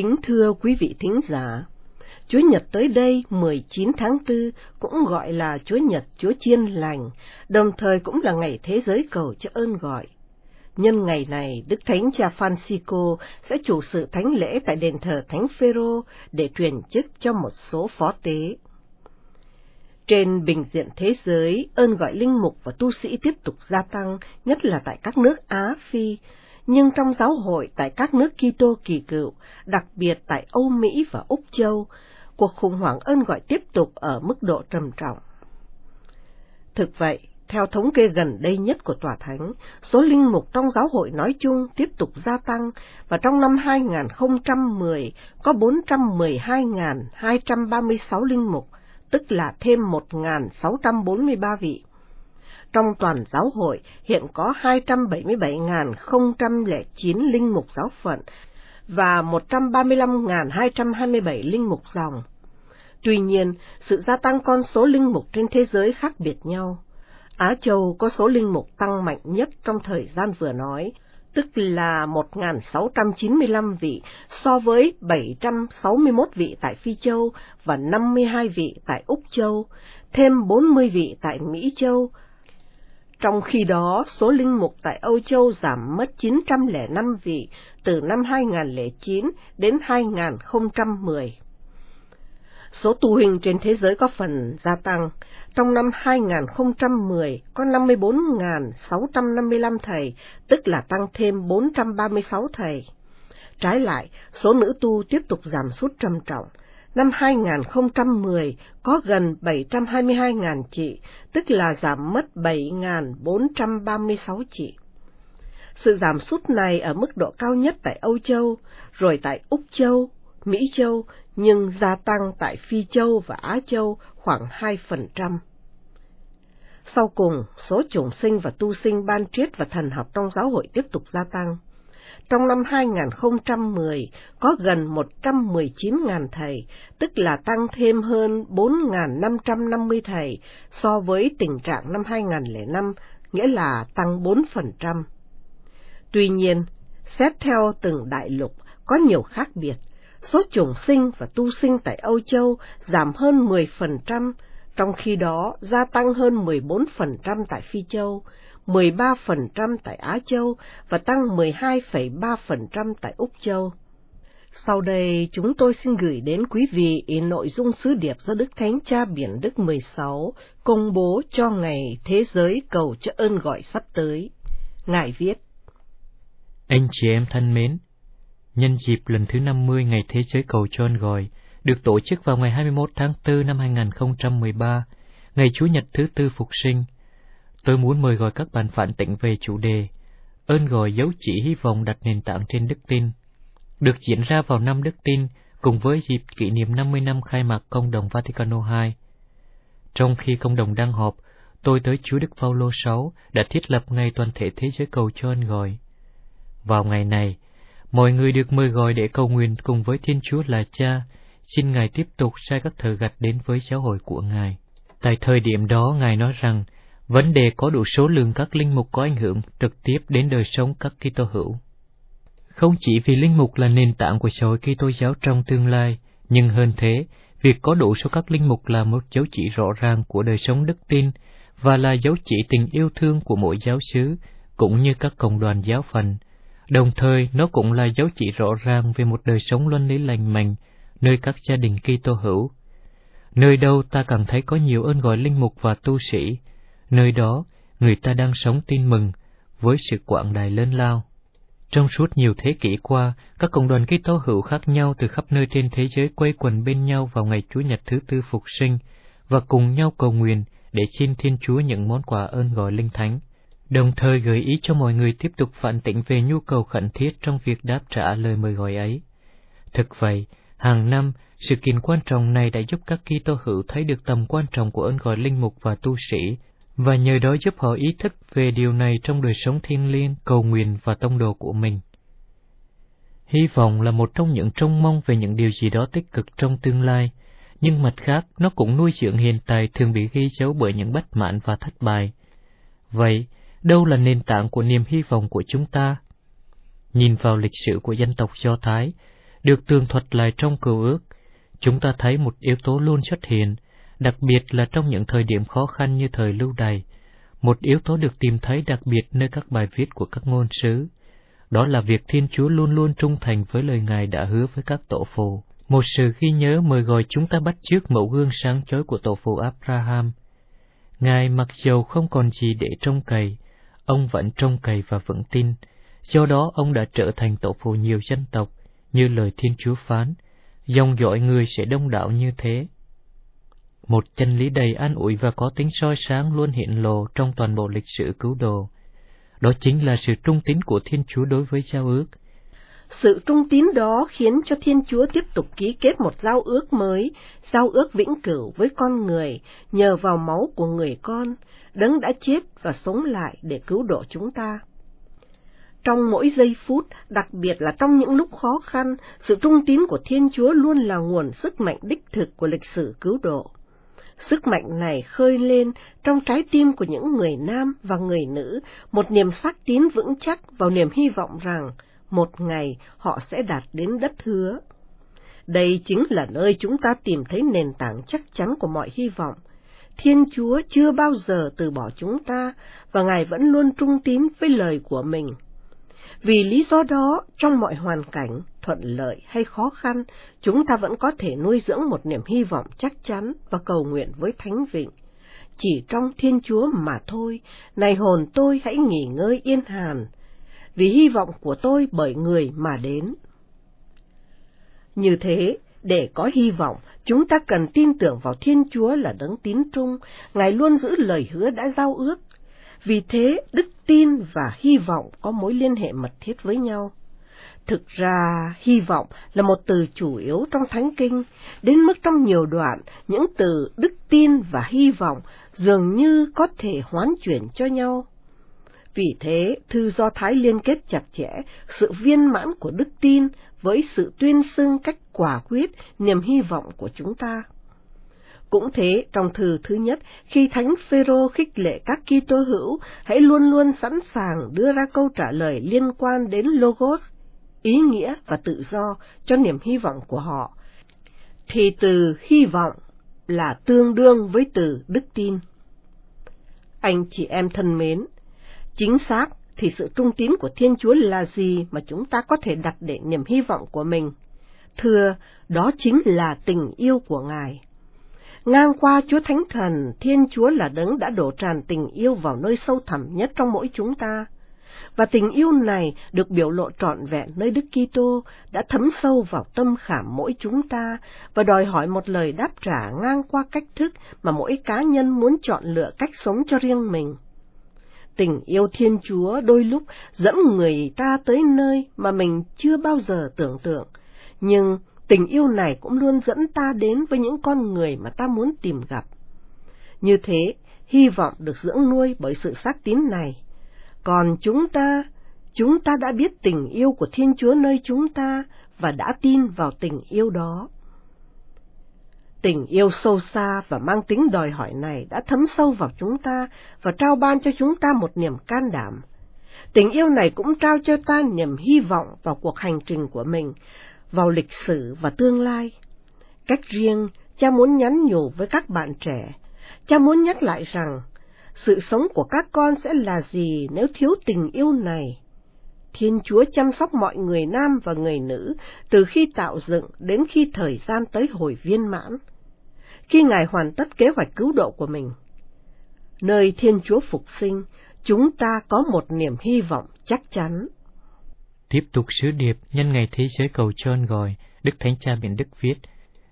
Kính thưa quý vị thính giả, Chúa Nhật tới đây 19 tháng 4 cũng gọi là Chúa Nhật Chúa Chiên Lành, đồng thời cũng là ngày thế giới cầu cho ơn gọi. Nhân ngày này, Đức Thánh Cha Francisco sẽ chủ sự thánh lễ tại đền thờ Thánh Phêrô để truyền chức cho một số phó tế. Trên bình diện thế giới, ơn gọi linh mục và tu sĩ tiếp tục gia tăng, nhất là tại các nước Á Phi, nhưng trong giáo hội tại các nước Kitô kỳ cựu, đặc biệt tại Âu Mỹ và Úc Châu, cuộc khủng hoảng ơn gọi tiếp tục ở mức độ trầm trọng. Thực vậy, theo thống kê gần đây nhất của Tòa Thánh, số linh mục trong giáo hội nói chung tiếp tục gia tăng và trong năm 2010 có 412.236 linh mục, tức là thêm 1.643 vị. Trong toàn giáo hội hiện có 277.009 linh mục giáo phận và 135.227 linh mục dòng. Tuy nhiên, sự gia tăng con số linh mục trên thế giới khác biệt nhau. Á Châu có số linh mục tăng mạnh nhất trong thời gian vừa nói, tức là 1.695 vị so với 761 vị tại Phi Châu và 52 vị tại Úc Châu, thêm 40 vị tại Mỹ Châu. Trong khi đó, số linh mục tại Âu Châu giảm mất 905 vị từ năm 2009 đến 2010. Số tu hình trên thế giới có phần gia tăng. Trong năm 2010 có 54.655 thầy, tức là tăng thêm 436 thầy. Trái lại, số nữ tu tiếp tục giảm sút trầm trọng. Năm 2010 có gần 722.000 chị, tức là giảm mất 7.436 chị. Sự giảm sút này ở mức độ cao nhất tại Âu Châu, rồi tại Úc Châu, Mỹ Châu, nhưng gia tăng tại Phi Châu và Á Châu khoảng 2%. Sau cùng, số chủng sinh và tu sinh ban triết và thần học trong giáo hội tiếp tục gia tăng. Trong năm 2010, có gần 119.000 thầy, tức là tăng thêm hơn 4.550 thầy so với tình trạng năm 2005, nghĩa là tăng 4%. Tuy nhiên, xét theo từng đại lục, có nhiều khác biệt. Số chủng sinh và tu sinh tại Âu Châu giảm hơn 10%, trong khi đó gia tăng hơn 14% tại Phi Châu, 13% tại Á Châu và tăng 12,3% tại Úc Châu. Sau đây chúng tôi xin gửi đến quý vị nội dung sứ điệp do Đức Thánh Cha Biển Đức 16 công bố cho ngày Thế giới cầu cho ơn gọi sắp tới. Ngài viết Anh chị em thân mến, nhân dịp lần thứ 50 ngày Thế giới cầu cho ơn gọi, được tổ chức vào ngày 21 tháng 4 năm 2013, ngày Chủ nhật thứ tư phục sinh, Tôi muốn mời gọi các bạn phản tỉnh về chủ đề Ơn gọi dấu chỉ hy vọng đặt nền tảng trên đức tin được diễn ra vào năm đức tin cùng với dịp kỷ niệm 50 năm khai mạc Công đồng Vaticano II. Trong khi công đồng đang họp, tôi tới Chúa Đức Phaolô VI đã thiết lập ngày toàn thể thế giới cầu cho ơn gọi. Vào ngày này, mọi người được mời gọi để cầu nguyện cùng với Thiên Chúa là Cha, xin Ngài tiếp tục sai các thờ gạch đến với giáo hội của Ngài. Tại thời điểm đó, Ngài nói rằng, Vấn đề có đủ số lượng các linh mục có ảnh hưởng trực tiếp đến đời sống các Kitô hữu. Không chỉ vì linh mục là nền tảng của xã hội Kitô giáo trong tương lai, nhưng hơn thế, việc có đủ số các linh mục là một dấu chỉ rõ ràng của đời sống đức tin và là dấu chỉ tình yêu thương của mỗi giáo xứ cũng như các cộng đoàn giáo phận. Đồng thời, nó cũng là dấu chỉ rõ ràng về một đời sống luân lý lành mạnh nơi các gia đình Kitô hữu. Nơi đâu ta càng thấy có nhiều ơn gọi linh mục và tu sĩ, Nơi đó, người ta đang sống tin mừng với sự quảng đại lớn lao. Trong suốt nhiều thế kỷ qua, các cộng đoàn Kitô hữu khác nhau từ khắp nơi trên thế giới quây quần bên nhau vào ngày Chúa Nhật thứ tư phục sinh và cùng nhau cầu nguyện để xin Thiên Chúa những món quà ơn gọi linh thánh, đồng thời gợi ý cho mọi người tiếp tục phản tỉnh về nhu cầu khẩn thiết trong việc đáp trả lời mời gọi ấy. Thực vậy, hàng năm, sự kiện quan trọng này đã giúp các Kitô hữu thấy được tầm quan trọng của ơn gọi linh mục và tu sĩ và nhờ đó giúp họ ý thức về điều này trong đời sống thiêng liêng, cầu nguyện và tông đồ của mình. Hy vọng là một trong những trông mong về những điều gì đó tích cực trong tương lai, nhưng mặt khác nó cũng nuôi dưỡng hiện tại thường bị ghi dấu bởi những bất mãn và thất bại. Vậy, đâu là nền tảng của niềm hy vọng của chúng ta? Nhìn vào lịch sử của dân tộc Do Thái, được tường thuật lại trong cựu ước, chúng ta thấy một yếu tố luôn xuất hiện, đặc biệt là trong những thời điểm khó khăn như thời lưu đày. Một yếu tố được tìm thấy đặc biệt nơi các bài viết của các ngôn sứ. Đó là việc Thiên Chúa luôn luôn trung thành với lời Ngài đã hứa với các tổ phụ. Một sự ghi nhớ mời gọi chúng ta bắt chước mẫu gương sáng chói của tổ phụ Abraham. Ngài mặc dầu không còn gì để trông cậy, ông vẫn trông cậy và vững tin, do đó ông đã trở thành tổ phụ nhiều dân tộc, như lời Thiên Chúa phán, dòng dõi người sẽ đông đảo như thế. Một chân lý đầy an ủi và có tính soi sáng luôn hiện lộ trong toàn bộ lịch sử cứu độ. Đó chính là sự trung tín của Thiên Chúa đối với giao ước. Sự trung tín đó khiến cho Thiên Chúa tiếp tục ký kết một giao ước mới, giao ước vĩnh cửu với con người, nhờ vào máu của người con, đấng đã chết và sống lại để cứu độ chúng ta. Trong mỗi giây phút, đặc biệt là trong những lúc khó khăn, sự trung tín của Thiên Chúa luôn là nguồn sức mạnh đích thực của lịch sử cứu độ. Sức mạnh này khơi lên trong trái tim của những người nam và người nữ, một niềm xác tín vững chắc vào niềm hy vọng rằng một ngày họ sẽ đạt đến đất hứa. Đây chính là nơi chúng ta tìm thấy nền tảng chắc chắn của mọi hy vọng. Thiên Chúa chưa bao giờ từ bỏ chúng ta và Ngài vẫn luôn trung tín với lời của mình. Vì lý do đó, trong mọi hoàn cảnh, thuận lợi hay khó khăn, chúng ta vẫn có thể nuôi dưỡng một niềm hy vọng chắc chắn và cầu nguyện với Thánh Vịnh. Chỉ trong Thiên Chúa mà thôi, này hồn tôi hãy nghỉ ngơi yên hàn, vì hy vọng của tôi bởi người mà đến. Như thế, để có hy vọng, chúng ta cần tin tưởng vào Thiên Chúa là đấng tín trung, Ngài luôn giữ lời hứa đã giao ước, vì thế, đức tin và hy vọng có mối liên hệ mật thiết với nhau. Thực ra, hy vọng là một từ chủ yếu trong Thánh Kinh, đến mức trong nhiều đoạn, những từ đức tin và hy vọng dường như có thể hoán chuyển cho nhau. Vì thế, thư Do Thái liên kết chặt chẽ sự viên mãn của đức tin với sự tuyên xưng cách quả quyết niềm hy vọng của chúng ta. Cũng thế, trong thư thứ nhất, khi Thánh Phêrô khích lệ các Kitô hữu hãy luôn luôn sẵn sàng đưa ra câu trả lời liên quan đến logos, ý nghĩa và tự do cho niềm hy vọng của họ, thì từ hy vọng là tương đương với từ đức tin. Anh chị em thân mến, chính xác thì sự trung tín của Thiên Chúa là gì mà chúng ta có thể đặt để niềm hy vọng của mình? Thưa, đó chính là tình yêu của Ngài. Ngang qua Chúa Thánh Thần, Thiên Chúa là đấng đã đổ tràn tình yêu vào nơi sâu thẳm nhất trong mỗi chúng ta. Và tình yêu này được biểu lộ trọn vẹn nơi Đức Kitô đã thấm sâu vào tâm khảm mỗi chúng ta và đòi hỏi một lời đáp trả ngang qua cách thức mà mỗi cá nhân muốn chọn lựa cách sống cho riêng mình. Tình yêu Thiên Chúa đôi lúc dẫn người ta tới nơi mà mình chưa bao giờ tưởng tượng, nhưng Tình yêu này cũng luôn dẫn ta đến với những con người mà ta muốn tìm gặp. Như thế, hy vọng được dưỡng nuôi bởi sự xác tín này. Còn chúng ta, chúng ta đã biết tình yêu của Thiên Chúa nơi chúng ta và đã tin vào tình yêu đó. Tình yêu sâu xa và mang tính đòi hỏi này đã thấm sâu vào chúng ta và trao ban cho chúng ta một niềm can đảm. Tình yêu này cũng trao cho ta niềm hy vọng vào cuộc hành trình của mình vào lịch sử và tương lai. Cách riêng, cha muốn nhắn nhủ với các bạn trẻ, cha muốn nhắc lại rằng, sự sống của các con sẽ là gì nếu thiếu tình yêu này? Thiên Chúa chăm sóc mọi người nam và người nữ từ khi tạo dựng đến khi thời gian tới hồi viên mãn. Khi Ngài hoàn tất kế hoạch cứu độ của mình, nơi Thiên Chúa phục sinh, chúng ta có một niềm hy vọng chắc chắn. Tiếp tục sứ điệp nhân ngày thế giới cầu trơn gọi, Đức Thánh Cha Biển Đức viết,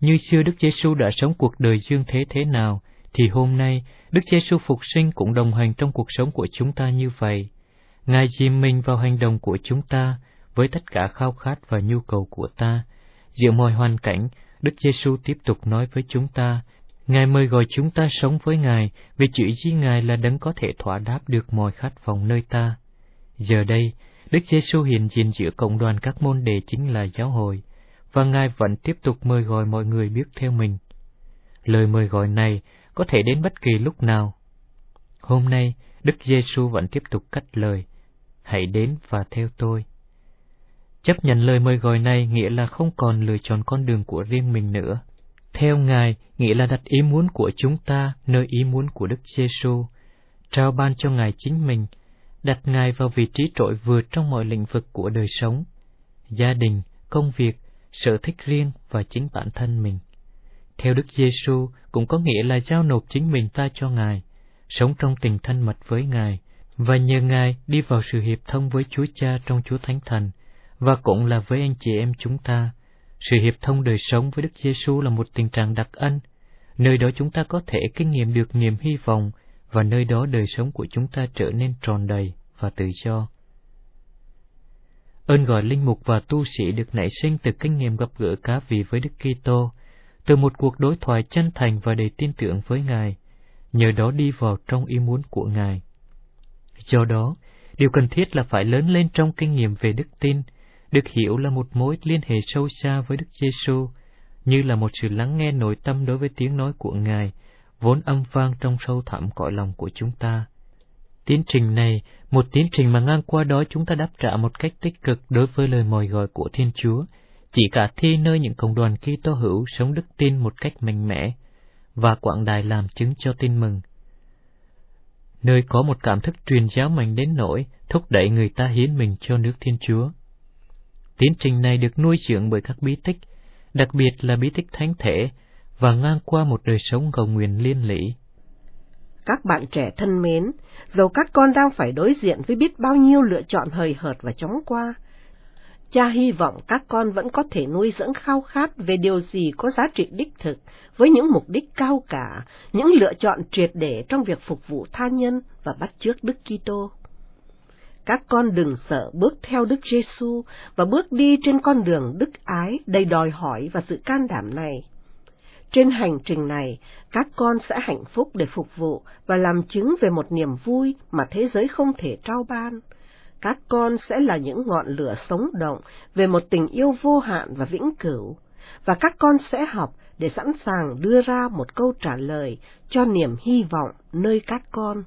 như xưa Đức Giêsu đã sống cuộc đời dương thế thế nào, thì hôm nay Đức Giêsu phục sinh cũng đồng hành trong cuộc sống của chúng ta như vậy. Ngài dìm mình vào hành động của chúng ta với tất cả khao khát và nhu cầu của ta. Giữa mọi hoàn cảnh, Đức Giêsu tiếp tục nói với chúng ta, Ngài mời gọi chúng ta sống với Ngài vì chữ chi Ngài là đấng có thể thỏa đáp được mọi khát vọng nơi ta. Giờ đây, Đức Giêsu hiện diện giữa cộng đoàn các môn đệ chính là giáo hội, và Ngài vẫn tiếp tục mời gọi mọi người biết theo mình. Lời mời gọi này có thể đến bất kỳ lúc nào. Hôm nay, Đức Giêsu vẫn tiếp tục cắt lời, hãy đến và theo tôi. Chấp nhận lời mời gọi này nghĩa là không còn lựa chọn con đường của riêng mình nữa. Theo Ngài nghĩa là đặt ý muốn của chúng ta nơi ý muốn của Đức Giêsu, trao ban cho Ngài chính mình, đặt Ngài vào vị trí trội vượt trong mọi lĩnh vực của đời sống, gia đình, công việc, sở thích riêng và chính bản thân mình. Theo Đức Giêsu cũng có nghĩa là giao nộp chính mình ta cho Ngài, sống trong tình thân mật với Ngài, và nhờ Ngài đi vào sự hiệp thông với Chúa Cha trong Chúa Thánh Thần, và cũng là với anh chị em chúng ta. Sự hiệp thông đời sống với Đức Giêsu là một tình trạng đặc ân, nơi đó chúng ta có thể kinh nghiệm được niềm hy vọng và nơi đó đời sống của chúng ta trở nên tròn đầy và tự do. Ơn gọi linh mục và tu sĩ được nảy sinh từ kinh nghiệm gặp gỡ cá vị với Đức Kitô, từ một cuộc đối thoại chân thành và đầy tin tưởng với Ngài, nhờ đó đi vào trong ý muốn của Ngài. Do đó, điều cần thiết là phải lớn lên trong kinh nghiệm về đức tin, được hiểu là một mối liên hệ sâu xa với Đức Giêsu, như là một sự lắng nghe nội tâm đối với tiếng nói của Ngài, vốn âm vang trong sâu thẳm cõi lòng của chúng ta. Tiến trình này, một tiến trình mà ngang qua đó chúng ta đáp trả một cách tích cực đối với lời mời gọi của Thiên Chúa, chỉ cả thi nơi những cộng đoàn Kitô hữu sống đức tin một cách mạnh mẽ và quảng đài làm chứng cho tin mừng. Nơi có một cảm thức truyền giáo mạnh đến nỗi thúc đẩy người ta hiến mình cho nước Thiên Chúa. Tiến trình này được nuôi dưỡng bởi các bí tích, đặc biệt là bí tích thánh thể, và ngang qua một đời sống cầu nguyện liên lỉ. Các bạn trẻ thân mến, dầu các con đang phải đối diện với biết bao nhiêu lựa chọn hời hợt và chóng qua, cha hy vọng các con vẫn có thể nuôi dưỡng khao khát về điều gì có giá trị đích thực, với những mục đích cao cả, những lựa chọn triệt để trong việc phục vụ tha nhân và bắt chước Đức Kitô. Các con đừng sợ bước theo Đức Giêsu và bước đi trên con đường đức ái đầy đòi hỏi và sự can đảm này. Trên hành trình này, các con sẽ hạnh phúc để phục vụ và làm chứng về một niềm vui mà thế giới không thể trao ban. Các con sẽ là những ngọn lửa sống động về một tình yêu vô hạn và vĩnh cửu, và các con sẽ học để sẵn sàng đưa ra một câu trả lời cho niềm hy vọng nơi các con.